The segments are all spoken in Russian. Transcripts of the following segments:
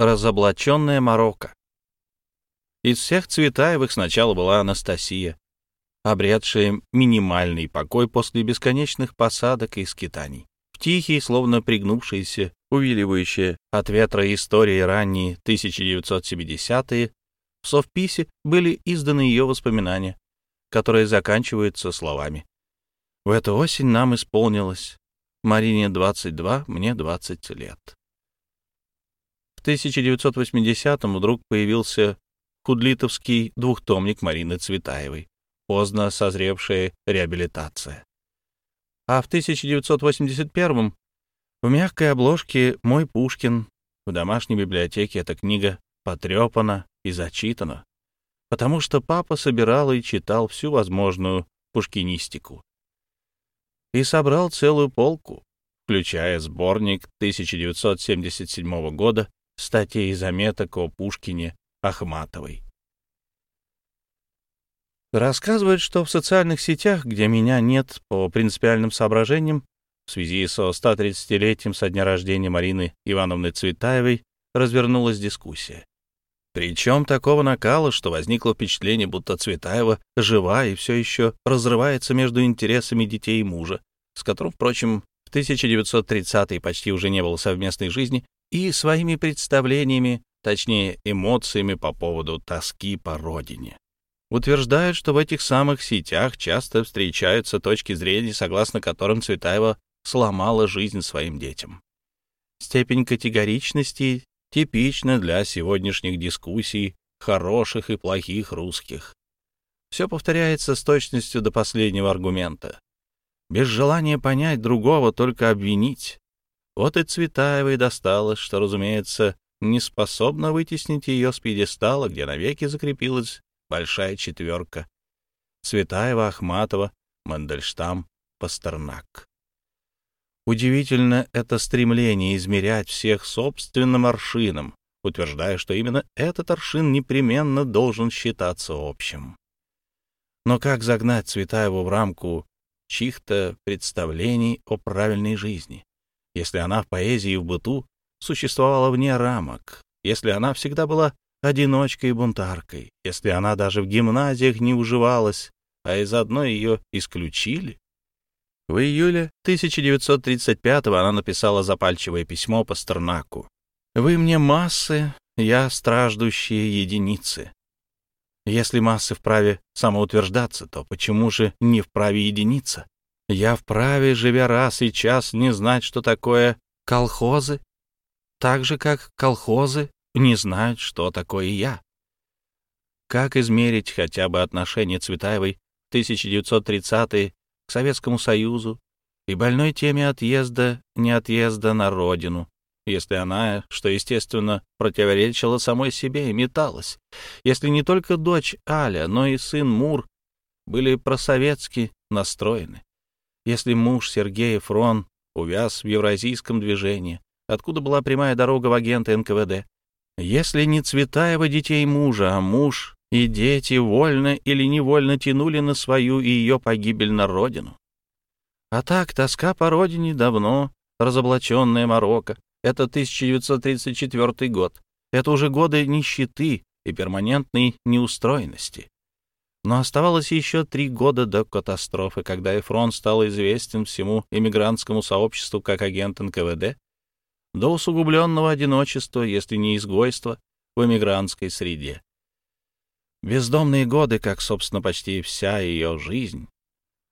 Разоблаченная Марокко. Из всех Цветаевых сначала была Анастасия, обретшая минимальный покой после бесконечных посадок и скитаний. В тихие, словно пригнувшиеся, увиливающие от ветра истории ранние 1970-е, в совписе были изданы ее воспоминания, которые заканчиваются словами. «В эту осень нам исполнилось. Марине 22, мне 20 лет». В 1980-м вдруг появился худлитовский двухтомник Марины Цветаевой, поздно созревшая реабилитация. А в 1981-м в мягкой обложке «Мой Пушкин» в домашней библиотеке эта книга потрепана и зачитана, потому что папа собирал и читал всю возможную пушкинистику. И собрал целую полку, включая сборник 1977 года статей и заметок о Пушкине Ахматовой. Рассказывают, что в социальных сетях, где меня нет по принципиальным соображениям, в связи со 130-летием со дня рождения Марины Ивановны Цветаевой развернулась дискуссия. Причем такого накала, что возникло впечатление, будто Цветаева жива и все еще разрывается между интересами детей и мужа, с которым, впрочем, в 1930-е почти уже не было совместной жизни, и своими представлениями, точнее эмоциями по поводу тоски по родине. Утверждают, что в этих самых сетях часто встречаются точки зрения, согласно которым Цветаева сломала жизнь своим детям. Степень категоричности типична для сегодняшних дискуссий хороших и плохих русских. Все повторяется с точностью до последнего аргумента. Без желания понять другого, только обвинить. Вот и Цветаевой досталось, что, разумеется, не способна вытеснить ее с пьедестала, где навеки закрепилась большая четверка. Цветаева, Ахматова, Мандельштам, Пастернак. Удивительно это стремление измерять всех собственным аршином, утверждая, что именно этот аршин непременно должен считаться общим. Но как загнать Цветаеву в рамку чьих-то представлений о правильной жизни? Если она в поэзии и в быту существовала вне рамок, если она всегда была одиночкой и бунтаркой, если она даже в гимназиях не уживалась, а из одной ее исключили. В июле 1935-го она написала запальчивое письмо Пастернаку. «Вы мне массы, я страждущие единицы. Если массы вправе самоутверждаться, то почему же не вправе единица? Я вправе, живя раз и час, не знать, что такое колхозы, так же, как колхозы не знают, что такое я. Как измерить хотя бы отношение Цветаевой в 1930-е к Советскому Союзу и больной теме отъезда, не отъезда на родину, если она, что естественно, противоречила самой себе и металась, если не только дочь Аля, но и сын Мур были просоветски настроены если муж Сергея Фрон увяз в евразийском движении, откуда была прямая дорога в агенты НКВД. Если не Цветаева детей мужа, а муж и дети вольно или невольно тянули на свою и ее погибель на родину. А так, тоска по родине давно, разоблаченная Марокко, это 1934 год, это уже годы нищеты и перманентной неустроенности. Но оставалось еще три года до катастрофы, когда Эфрон стал известен всему эмигрантскому сообществу как агент НКВД, до усугубленного одиночества, если не изгойства, в эмигрантской среде. Бездомные годы, как, собственно, почти вся ее жизнь.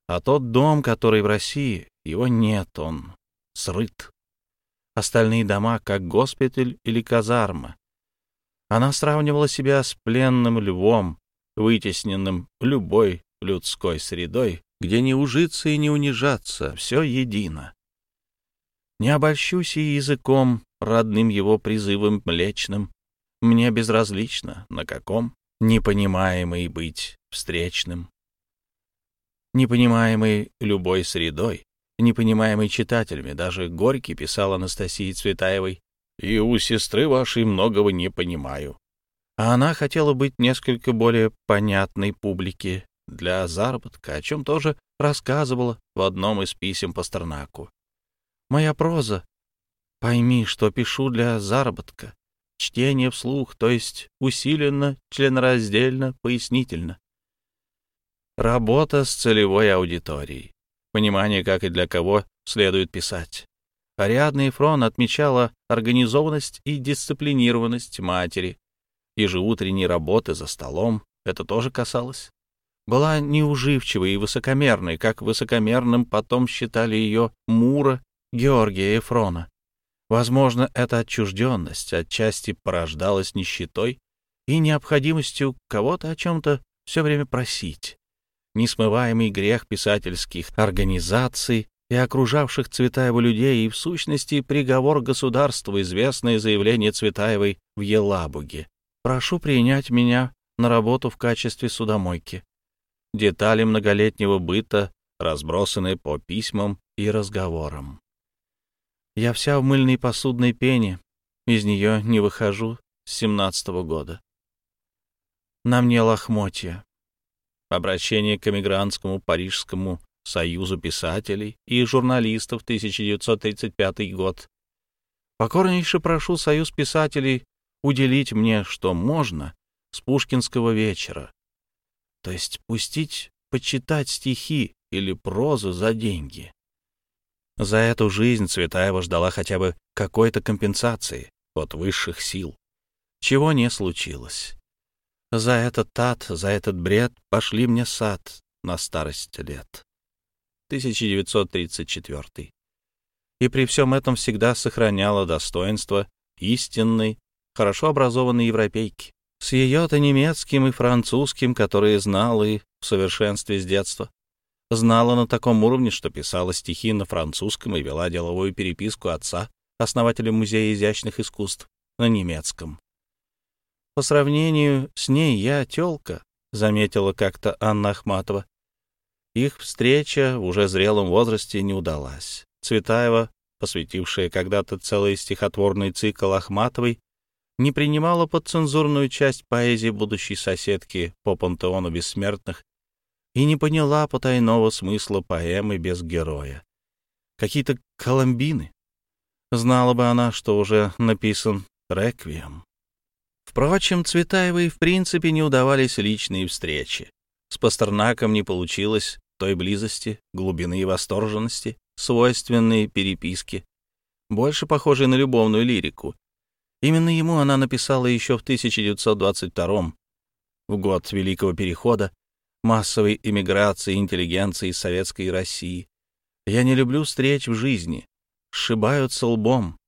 А тот дом, который в России, его нет, он срыт. Остальные дома, как госпиталь или казарма. Она сравнивала себя с пленным львом, вытесненным любой людской средой, где не ужиться и не унижаться, все едино. Не обольщусь и языком, родным его призывом млечным, мне безразлично, на каком непонимаемый быть встречным. Непонимаемый любой средой, непонимаемый читателями, даже Горький писал Анастасии Цветаевой, «И у сестры вашей многого не понимаю, а она хотела быть несколько более понятной публике для заработка, о чем тоже рассказывала в одном из писем Пастернаку. «Моя проза. Пойми, что пишу для заработка. чтение вслух, то есть усиленно, членораздельно, пояснительно. Работа с целевой аудиторией. Понимание, как и для кого следует писать. Ариадна Ефрон отмечала организованность и дисциплинированность матери. Ежеутренней работы за столом это тоже касалось. Была неуживчивой и высокомерной, как высокомерным потом считали ее Мура Георгия Ефрона. Возможно, эта отчужденность отчасти порождалась нищетой и необходимостью кого-то о чем-то все время просить. Несмываемый грех писательских организаций и окружавших Цветаева людей и, в сущности, приговор государству, известное заявление Цветаевой в Елабуге. «Прошу принять меня на работу в качестве судомойки». Детали многолетнего быта разбросаны по письмам и разговорам. Я вся в мыльной посудной пене, из нее не выхожу с семнадцатого года. На мне лохмотья. Обращение к эмигрантскому парижскому союзу писателей и журналистов 1935 год. Покорнейше прошу союз писателей уделить мне, что можно, с пушкинского вечера. То есть пустить почитать стихи или прозу за деньги. За эту жизнь Цветаева ждала хотя бы какой-то компенсации от высших сил, чего не случилось. За этот ад, за этот бред пошли мне сад на старость лет. 1934. И при всем этом всегда сохраняла достоинство истинной, хорошо образованной европейки, с ее-то немецким и французским, которые знала и в совершенстве с детства. Знала на таком уровне, что писала стихи на французском и вела деловую переписку отца, основателя Музея изящных искусств, на немецком. По сравнению с ней я тёлка, заметила как-то Анна Ахматова. Их встреча в уже зрелом возрасте не удалась. Цветаева, посвятившая когда-то целый стихотворный цикл Ахматовой, не принимала под цензурную часть поэзии будущей соседки по пантеону бессмертных и не поняла потайного смысла поэмы без героя. Какие-то коломбины. Знала бы она, что уже написан «Реквием». Впрочем, Цветаевой в принципе не удавались личные встречи. С Пастернаком не получилось той близости, глубины и восторженности, свойственной переписке, больше похожей на любовную лирику. Именно ему она написала еще в 1922 в год Великого Перехода, массовой эмиграции интеллигенции из советской России. Я не люблю встреч в жизни, сшибаются лбом.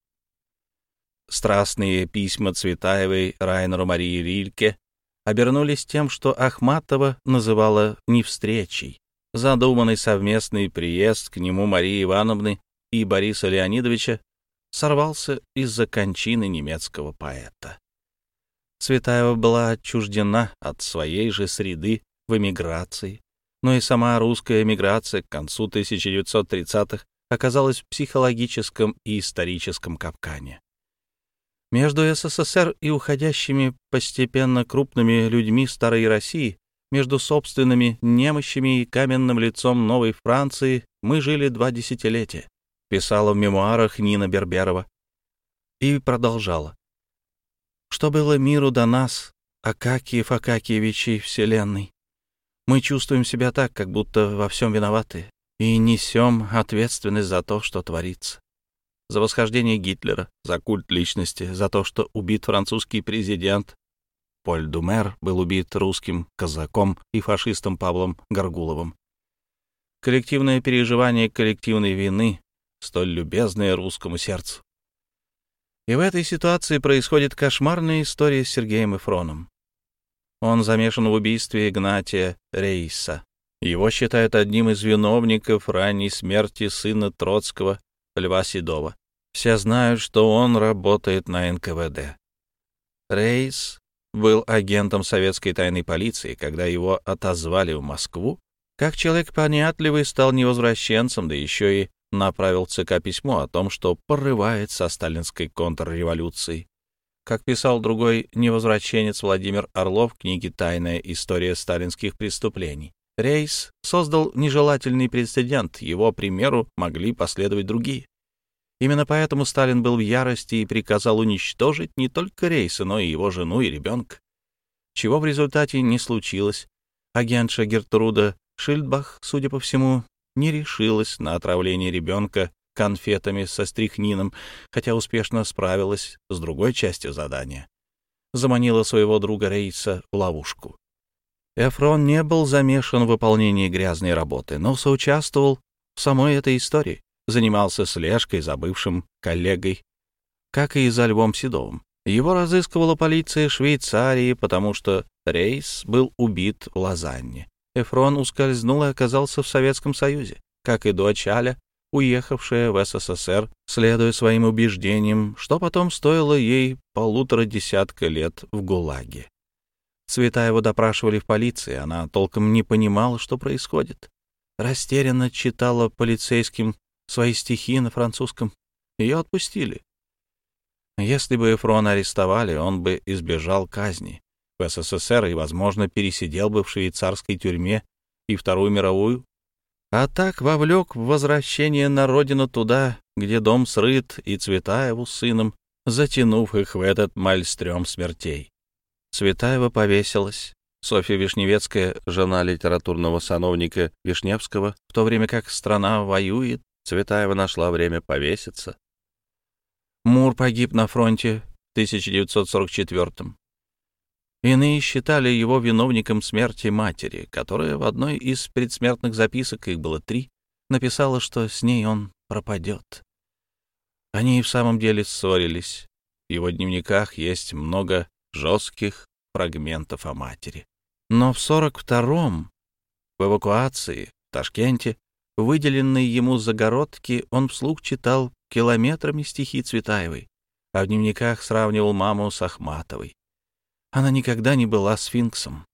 Страстные письма Цветаевой Райнеру Марии Рильке обернулись тем, что Ахматова называла не встречей. Задуманный совместный приезд к нему Марии Ивановны и Бориса Леонидовича сорвался из-за кончины немецкого поэта. Цветаева была отчуждена от своей же среды в эмиграции, но и сама русская эмиграция к концу 1930-х оказалась в психологическом и историческом капкане. Между СССР и уходящими постепенно крупными людьми старой России, между собственными немощами и каменным лицом новой Франции мы жили два десятилетия, писала в мемуарах Нина Берберова и продолжала. Что было миру до нас, Акакиев Акакиевичей Вселенной? Мы чувствуем себя так, как будто во всем виноваты, и несем ответственность за то, что творится. За восхождение Гитлера, за культ личности, за то, что убит французский президент. Поль Думер был убит русским казаком и фашистом Павлом Горгуловым. Коллективное переживание коллективной вины, столь любезное русскому сердцу. И в этой ситуации происходит кошмарная история с Сергеем Эфроном. Он замешан в убийстве Игнатия Рейса. Его считают одним из виновников ранней смерти сына Троцкого, Льва Седова. Все знают, что он работает на НКВД. Рейс был агентом советской тайной полиции, когда его отозвали в Москву. Как человек понятливый стал невозвращенцем, да еще и направил ЦК письмо о том, что порывает со сталинской контрреволюцией. Как писал другой невозвращенец Владимир Орлов в книге «Тайная история сталинских преступлений», Рейс создал нежелательный прецедент, его примеру могли последовать другие. Именно поэтому Сталин был в ярости и приказал уничтожить не только Рейса, но и его жену и ребенка. Чего в результате не случилось. Агентша Гертруда Шильдбах, судя по всему, не решилась на отравление ребенка конфетами со стрихнином, хотя успешно справилась с другой частью задания. Заманила своего друга Рейса в ловушку. Эфрон не был замешан в выполнении грязной работы, но соучаствовал в самой этой истории, занимался слежкой за бывшим коллегой, как и за Львом Седовым. Его разыскивала полиция Швейцарии, потому что Рейс был убит в Лозанне. Эфрон ускользнул и оказался в Советском Союзе, как и дочь Аля, уехавшая в СССР, следуя своим убеждениям, что потом стоило ей полутора десятка лет в ГУЛАГе. Цветаева допрашивали в полиции, она толком не понимала, что происходит. Растерянно читала полицейским свои стихи на французском. Ее отпустили. Если бы Эфрона арестовали, он бы избежал казни в СССР и, возможно, пересидел бы в швейцарской тюрьме и Вторую мировую а так вовлек в возвращение на родину туда, где дом срыт, и Цветаеву с сыном, затянув их в этот мальстрём смертей. Цветаева повесилась. Софья Вишневецкая, жена литературного сановника Вишневского, в то время как страна воюет, Цветаева нашла время повеситься. Мур погиб на фронте в 1944 -м. Иные считали его виновником смерти матери, которая в одной из предсмертных записок, их было три, написала, что с ней он пропадет. Они и в самом деле ссорились. В его дневниках есть много жестких фрагментов о матери. Но в 42-м, в эвакуации, в Ташкенте, выделенной ему загородки, он вслух читал километрами стихи Цветаевой, а в дневниках сравнивал маму с Ахматовой. Она никогда не была сфинксом.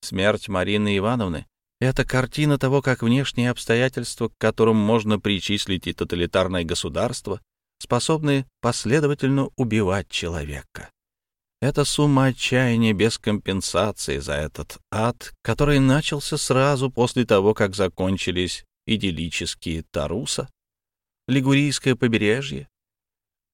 Смерть Марины Ивановны — это картина того, как внешние обстоятельства, к которым можно причислить и тоталитарное государство, способны последовательно убивать человека. Это сумма отчаяния без компенсации за этот ад, который начался сразу после того, как закончились идиллические Таруса, Лигурийское побережье,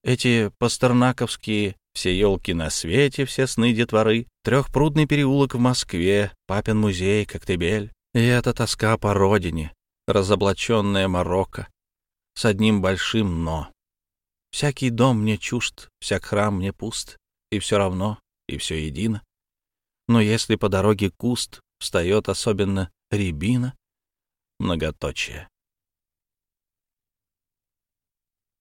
эти пастернаковские все елки на свете, все сны детворы, трехпрудный переулок в Москве, папин музей, Коктебель. И эта тоска по родине, разоблаченная Марокко, с одним большим «но». Всякий дом мне чужд, всяк храм мне пуст, и все равно, и все едино. Но если по дороге куст встает особенно рябина, многоточие.